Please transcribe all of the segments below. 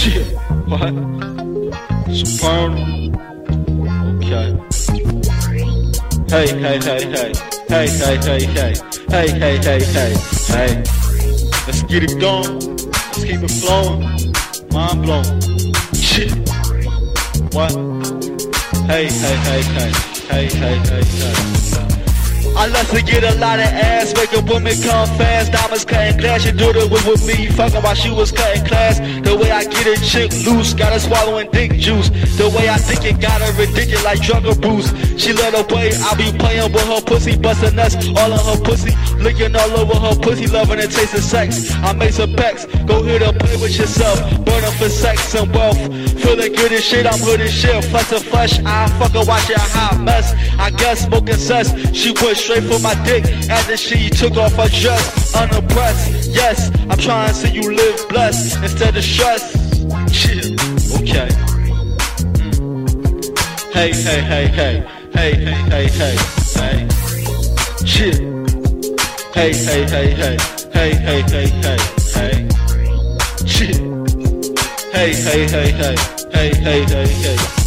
Shit. What? Supernal. Okay. Hey, hey, hey, hey. Hey, hey, hey, hey. Hey, hey, hey, hey. Hey. Let's get it going. Let's keep it flowing. Mind blown. Shit. What? Hey, hey, hey, hey. Hey, hey, hey, hey. I love to get a lot of ass, make a woman come fast. Diamonds cutting glass, you do it with, with me. Fucking while she was cutting class. The way I get a chick loose, got her swallowing dick juice. The way I think it got her ridiculous like drug abuse. She let her play, I be playing with her pussy, busting nuts all on her pussy. Licking all over her pussy, loving the taste of sex. I make some packs, go here to play with yourself. Burning for sex and wealth. Feeling good as shit, I'm hood as shit. Flesh to flesh, I fucking watch it hot mess. I guess smoking cess, she went straight for my dick after she took off her dress. Unimpressed, yes, I'm trying to see you live blessed instead of stress. Shit, okay. Mm. Hey, hey, hey, hey, hey, hey, hey, hey, hey. Shit. Hey, hey, hey, hey, hey, hey, hey, hey, hey. Shit. Hey, hey, hey, hey, hey, hey, hey, hey,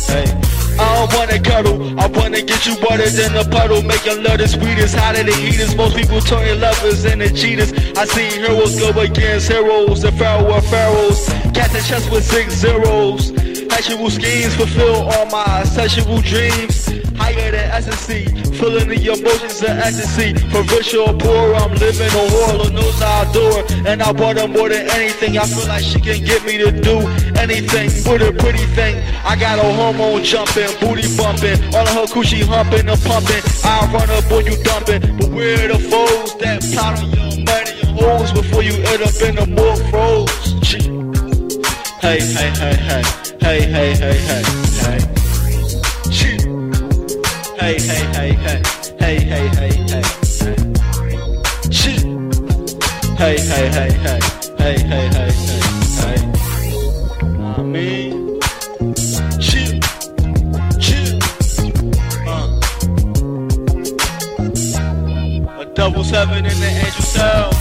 I wanna get you wetter than a puddle Making love the sweetest, hotter than heaters Most people turn lovers into cheaters. I see heroes go against heroes The pharaoh of pharaohs. Catch the chest with six zeros Sexual schemes fulfill all my sexual dreams. Higher than ecstasy Feeling the emotions of ecstasy. For rich or poor, I'm living a whore Lord knows I do it And I want her more than anything. I feel like she can get me to do anything With a pretty thing. I got a hormone jumping, booty bumping. All of her coochie humping and pumping. I run up when you dumping. But where the foes that plot on your money and hoes Before you end up in the more froze? Hey, hey, hey, hey Hey, hey, hey, hey, hey Hey, hey, hey, hey. Hey, hey, hey, hey, hey. Hey, hey, hey, hey. Hey, hey, hey, hey, hey. I mean, shit, shit. Uh. A double seven in the angel cell.